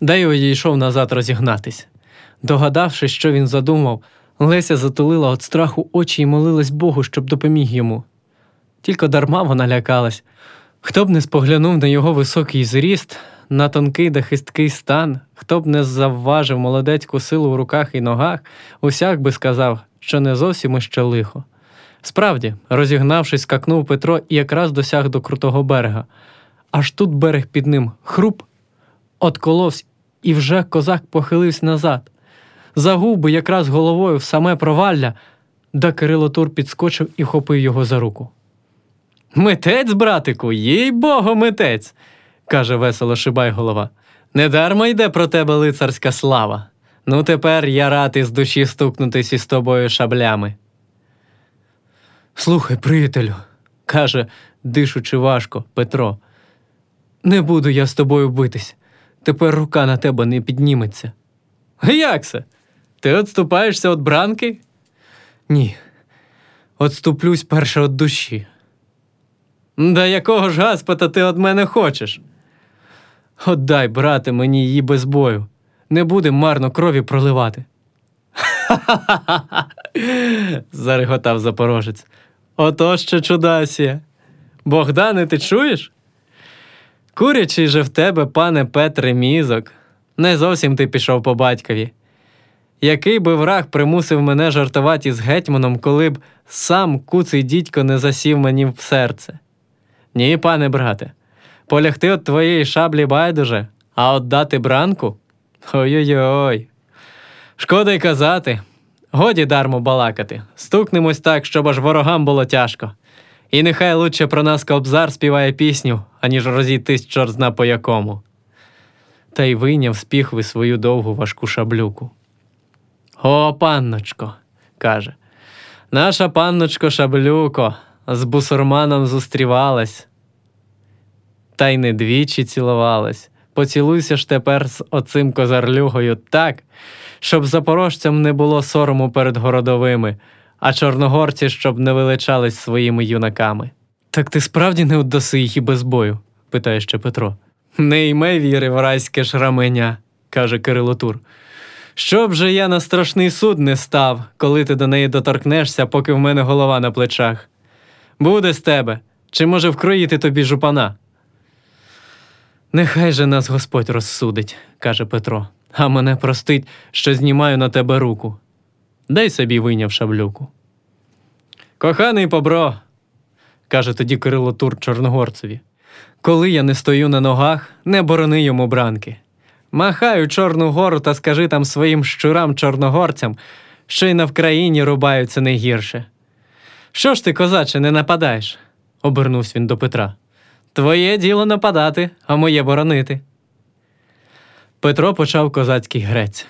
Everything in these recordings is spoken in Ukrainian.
Дейо йшов назад розігнатись. Догадавшись, що він задумав, Леся затулила від страху очі і молилась Богу, щоб допоміг йому. Тільки дарма вона лякалась. Хто б не споглянув на його високий зріст, на тонкий да хисткий стан, хто б не завважив молодецьку силу в руках і ногах, усяк би сказав, що не зовсім іще лихо. Справді, розігнавшись, скакнув Петро і якраз досяг до крутого берега. Аж тут берег під ним хруп, отколовсь, і вже козак похилився назад. Загув би якраз головою в саме провалля, да Кирило Тур підскочив і вхопив його за руку. Митець, братику, їй богу, митець, каже весело Шибай голова. Недарма йде про тебе лицарська слава. Ну тепер я радий з душі стукнутись із тобою шаблями. Слухай, приятелю, каже, дишучи важко, Петро. Не буду я з тобою битись. Тепер рука на тебе не підніметься. Як це? Ти відступаєшся від бранки? Ні. Отступлюсь перше від душі. Да якого ж гаспота ти від мене хочеш? Отдай, брате, мені її без бою. Не буде марно крові проливати. Ха ха. зареготав запорожець. Ото ще чудасія. Богдане, ти чуєш? Курячий же в тебе, пане Петре, мізок. Не зовсім ти пішов по батькові. Який би враг примусив мене жартувати з гетьманом, коли б сам куций дідько не засів мені в серце? Ні, пане брате, полягти от твоєї шаблі байдуже, а отдати бранку? Ой-ой-ой. Шкода й казати. Годі дармо балакати. Стукнемось так, щоб аж ворогам було тяжко. І нехай лучше про нас кобзар співає пісню, аніж розійтись чорт зна по якому. Та й вийняв з піхви свою довгу важку шаблюку. О, панночко, каже, наша панночко шаблюко з бусурманом зустрівалась. Та й не двічі цілувалась. Поцілуйся ж тепер з оцим козарлюгою так, щоб запорожцям не було сорому перед городовими, а чорногорці щоб не величались своїми юнаками. Так ти справді не віддаси їх і без бою? питає ще Петро. Не йме віри в райське шраменя, каже Кирило Тур. Щоб же я на страшний суд не став, коли ти до неї доторкнешся, поки в мене голова на плечах. Буде з тебе, чи може вкроїти тобі жупана? Нехай же нас Господь розсудить, каже Петро, а мене простить, що знімаю на тебе руку. Дай собі вийняв шаблюку. Коханий побро, каже тоді Кирило Тур Чорногорцеві. Коли я не стою на ногах, не борони йому бранки. Махаю Чорну гору та скажи там своїм щурам чорногорцям, що й на Вкраїні рубаються не гірше. Що ж ти, козаче, не нападаєш? обернувся він до Петра. Твоє діло нападати, а моє боронити. Петро почав козацький грець.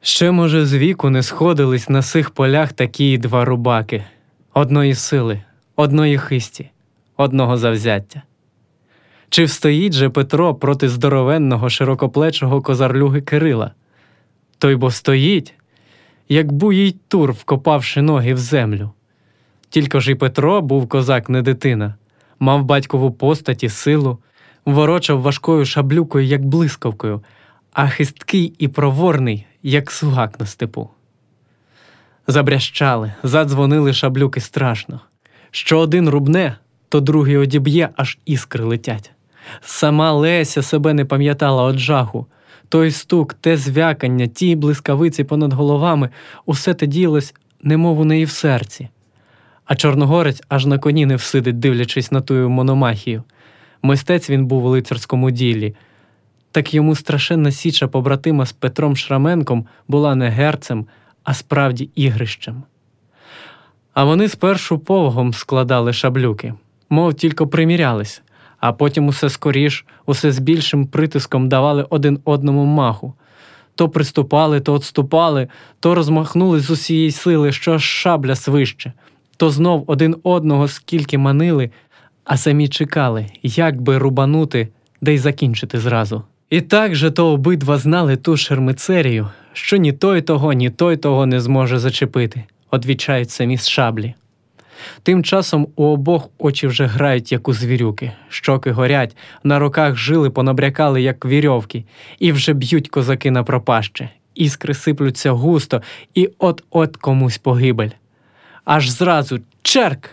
Ще, може, з віку не сходились на сих полях такі два рубаки одної сили, одної хисті, одного завзяття. Чи встоїть же Петро проти здоровенного широкоплечого козарлюги Кирила? Той бо стоїть, як буїй тур, вкопавши ноги в землю. Тільки ж і Петро був козак не дитина, мав батькову постаті, силу, ворочав важкою шаблюкою, як блискавкою, а хисткий і проворний, як сугак на степу. Забрящали, задзвонили шаблюки страшно. Що один рубне, то другий одіб'є, аж іскри летять. Сама Леся себе не пам'ятала од жаху. Той стук, те звякання, ті блискавиці понад головами, усе те ділось, немов у неї в серці. А Чорногорець аж на коні не всидить, дивлячись на тую мономахію. Мистець він був у лицарському ділі. Так йому страшенна січа побратима з Петром Шраменком була не герцем, а справді ігрищем. А вони спершу повагом складали шаблюки, мов тільки примірялись, а потім усе скоріш, усе з більшим притиском давали один одному маху. То приступали, то отступали, то розмахнули з усієї сили, що шабля свище, то знов один одного скільки манили, а самі чекали, як би рубанути, де й закінчити зразу. І так же то обидва знали ту шермицерію, що ні той того, ні той того не зможе зачепити, одвічають самі з шаблі. Тим часом у обох очі вже грають, як у звірюки, щоки горять, на руках жили понабрякали, як вірьовки, і вже б'ють козаки на пропаще. Іскри сиплються густо, і от-от комусь погибель. Аж зразу черк!